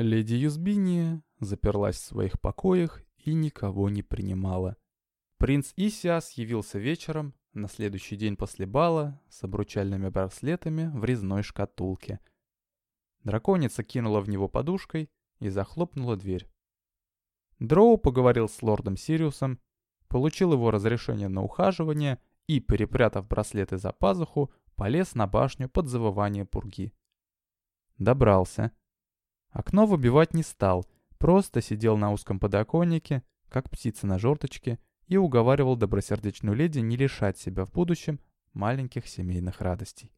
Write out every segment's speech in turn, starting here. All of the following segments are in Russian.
Леди Юзбиния заперлась в своих покоях и никого не принимала. Принц Исиас явился вечером, на следующий день после бала, с обручальными браслетами в резной шкатулке. Драконица кинула в него подушкой и захлопнула дверь. Дроу поговорил с лордом Сириусом, получил его разрешение на ухаживание и, перепрятав браслеты за пазуху, полез на башню под завывание пурги. Добрался. Окно выбивать не стал, просто сидел на узком подоконнике, как птица на жерточке, и уговаривал добросердечную леди не лишать себя в будущем маленьких семейных радостей.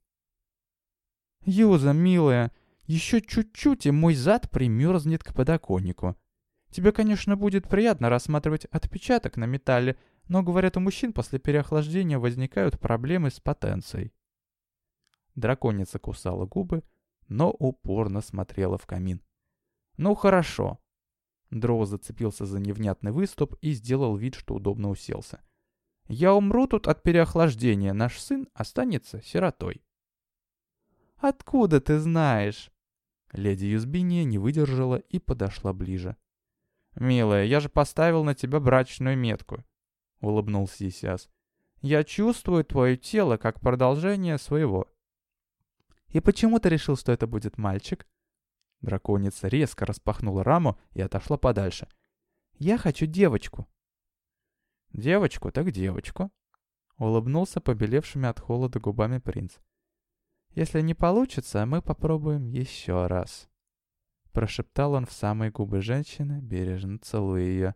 «Юза, милая, еще чуть-чуть, и мой зад примерзнет к подоконнику. Тебе, конечно, будет приятно рассматривать отпечаток на металле, но, говорят, у мужчин после переохлаждения возникают проблемы с потенцией». Драконица кусала губы, но упорно смотрела в камин. «Ну хорошо». Дроу зацепился за невнятный выступ и сделал вид, что удобно уселся. «Я умру тут от переохлаждения, наш сын останется сиротой». «Откуда ты знаешь?» Леди Юзбиния не выдержала и подошла ближе. «Милая, я же поставил на тебя брачную метку», — улыбнулся Исиас. «Я чувствую твое тело как продолжение своего». «И почему ты решил, что это будет мальчик?» Драконица резко распахнула раму и отошла подальше. «Я хочу девочку». «Девочку, так девочку», — улыбнулся побелевшими от холода губами принц. «Если не получится, мы попробуем еще раз». Прошептал он в самые губы женщины, бережно целуя ее.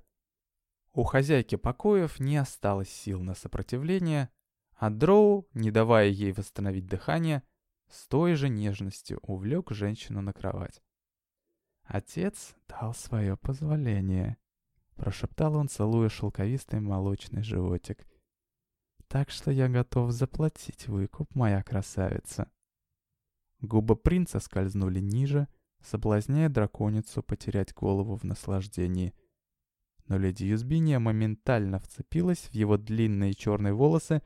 У хозяйки покоев не осталось сил на сопротивление, а Дроу, не давая ей восстановить дыхание, с той же нежностью увлек женщину на кровать. «Отец дал свое позволение», — прошептал он, целуя шелковистый молочный животик. «Так что я готов заплатить выкуп, моя красавица». Губы принца скользнули ниже, соблазняя драконицу потерять голову в наслаждении. Но леди Юзбиния моментально вцепилась в его длинные черные волосы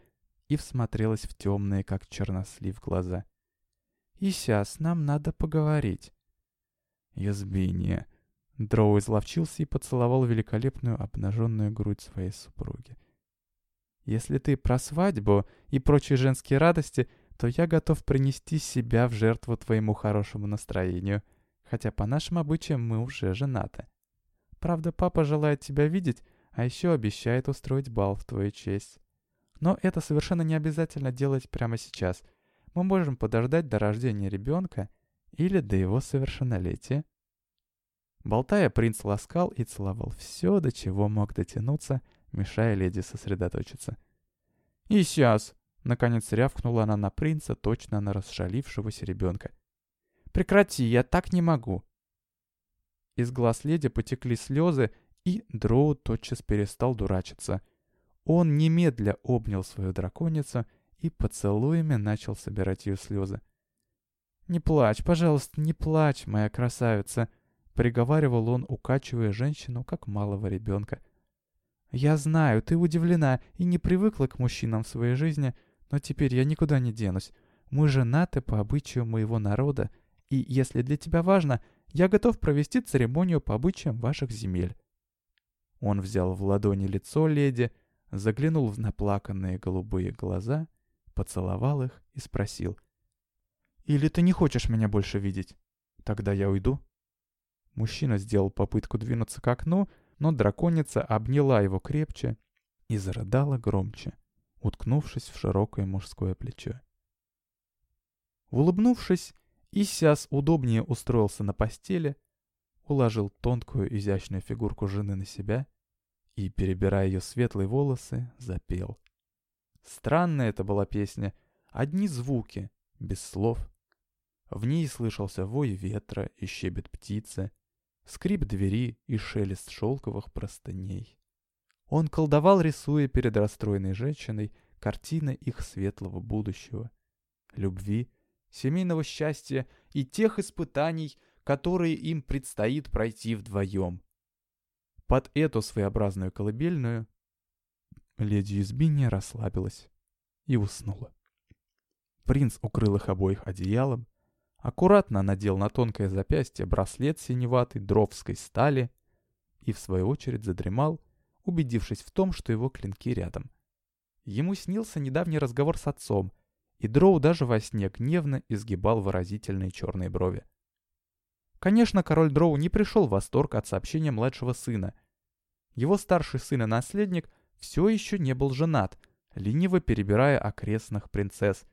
и всмотрелась в темные, как чернослив, глаза. «И сейчас нам надо поговорить». Юзбиния. Дроу изловчился и поцеловал великолепную обнаженную грудь своей супруги. «Если ты про свадьбу и прочие женские радости, то я готов принести себя в жертву твоему хорошему настроению», хотя по нашим обычаям мы уже женаты. Правда, папа желает тебя видеть, а еще обещает устроить бал в твою честь. Но это совершенно не обязательно делать прямо сейчас. Мы можем подождать до рождения ребенка или до его совершеннолетия. Болтая, принц ласкал и целовал все, до чего мог дотянуться, мешая леди сосредоточиться. «И сейчас!» — наконец рявкнула она на принца, точно на расшалившегося ребенка. Прекрати, я так не могу!» Из глаз леди потекли слезы, и Дроу тотчас перестал дурачиться. Он немедля обнял свою драконицу и поцелуями начал собирать ее слезы. «Не плачь, пожалуйста, не плачь, моя красавица!» — приговаривал он, укачивая женщину, как малого ребенка. «Я знаю, ты удивлена и не привыкла к мужчинам в своей жизни, но теперь я никуда не денусь. Мы женаты по обычаю моего народа, и если для тебя важно, я готов провести церемонию по обычаям ваших земель». Он взял в ладони лицо леди, заглянул в наплаканные голубые глаза, поцеловал их и спросил. «Или ты не хочешь меня больше видеть? Тогда я уйду». Мужчина сделал попытку двинуться к окну, но драконица обняла его крепче и зарыдала громче, уткнувшись в широкое мужское плечо. Улыбнувшись, Исяс удобнее устроился на постели, уложил тонкую изящную фигурку жены на себя и, перебирая ее светлые волосы, запел. Странная это была песня, одни звуки, без слов. В ней слышался вой ветра и щебет птицы, скрип двери и шелест шелковых простыней. Он колдовал, рисуя перед расстроенной женщиной картины их светлого будущего, любви семейного счастья и тех испытаний, которые им предстоит пройти вдвоем. Под эту своеобразную колыбельную леди Избиния расслабилась и уснула. Принц укрыл их обоих одеялом, аккуратно надел на тонкое запястье браслет синеватой дровской стали и, в свою очередь, задремал, убедившись в том, что его клинки рядом. Ему снился недавний разговор с отцом, и Дроу даже во сне гневно изгибал выразительные черные брови. Конечно, король Дроу не пришел в восторг от сообщения младшего сына. Его старший сын и наследник все еще не был женат, лениво перебирая окрестных принцесс.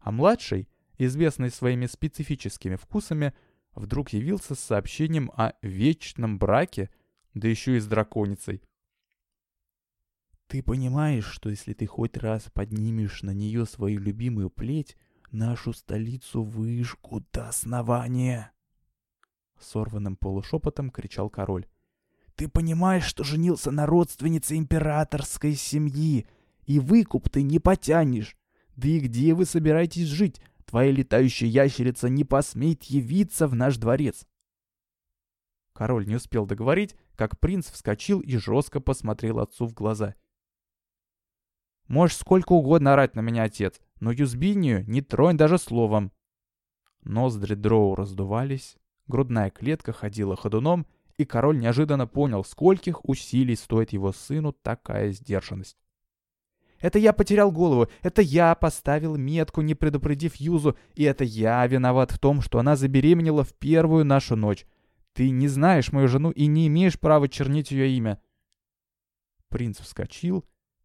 А младший, известный своими специфическими вкусами, вдруг явился с сообщением о вечном браке, да еще и с драконицей. «Ты понимаешь, что если ты хоть раз поднимешь на нее свою любимую плеть, нашу столицу выжгут до основания?» Сорванным полушепотом кричал король. «Ты понимаешь, что женился на родственнице императорской семьи, и выкуп ты не потянешь. Да и где вы собираетесь жить? Твоя летающая ящерица не посмеет явиться в наш дворец. Король не успел договорить, как принц вскочил и жестко посмотрел отцу в глаза. «Можешь сколько угодно орать на меня, отец, но Юзбинию не тронь даже словом!» Ноздри дроу раздувались, грудная клетка ходила ходуном, и король неожиданно понял, скольких усилий стоит его сыну такая сдержанность. Это я потерял голову, это я поставил метку, не предупредив Юзу, и это я виноват в том, что она забеременела в первую нашу ночь. Ты не знаешь мою жену и не имеешь права чернить ее имя». Принц вскочил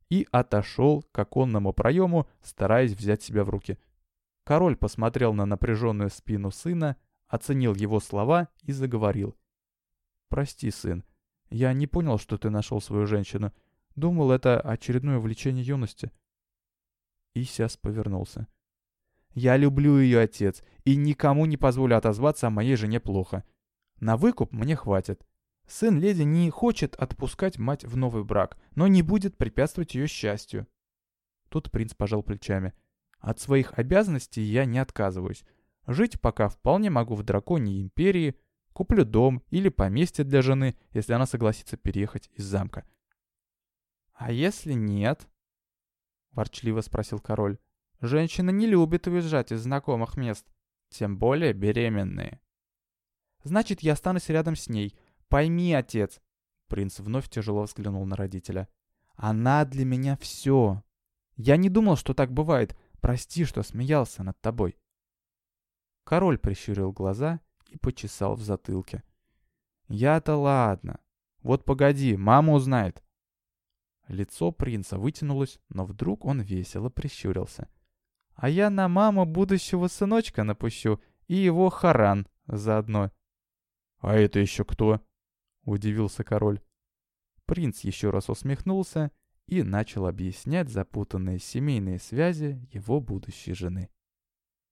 и отошел к оконному проему, стараясь взять себя в руки. Король посмотрел на напряженную спину сына, оценил его слова и заговорил. «Прости, сын, я не понял, что ты нашел свою женщину. Думал, это очередное увлечение юности. Исяс повернулся. «Я люблю ее, отец, и никому не позволю отозваться о моей жене плохо. На выкуп мне хватит. Сын леди не хочет отпускать мать в новый брак, но не будет препятствовать ее счастью». Тут принц пожал плечами. «От своих обязанностей я не отказываюсь. Жить пока вполне могу в драконьей империи, куплю дом или поместье для жены, если она согласится переехать из замка. «А если нет?» — ворчливо спросил король. «Женщина не любит уезжать из знакомых мест, тем более беременные». «Значит, я останусь рядом с ней. Пойми, отец!» Принц вновь тяжело взглянул на родителя. «Она для меня все. Я не думал, что так бывает. Прости, что смеялся над тобой». Король прищурил глаза и почесал в затылке. «Я-то ладно. Вот погоди, мама узнает. Лицо принца вытянулось, но вдруг он весело прищурился. «А я на маму будущего сыночка напущу и его харан заодно». «А это еще кто?» — удивился король. Принц еще раз усмехнулся и начал объяснять запутанные семейные связи его будущей жены.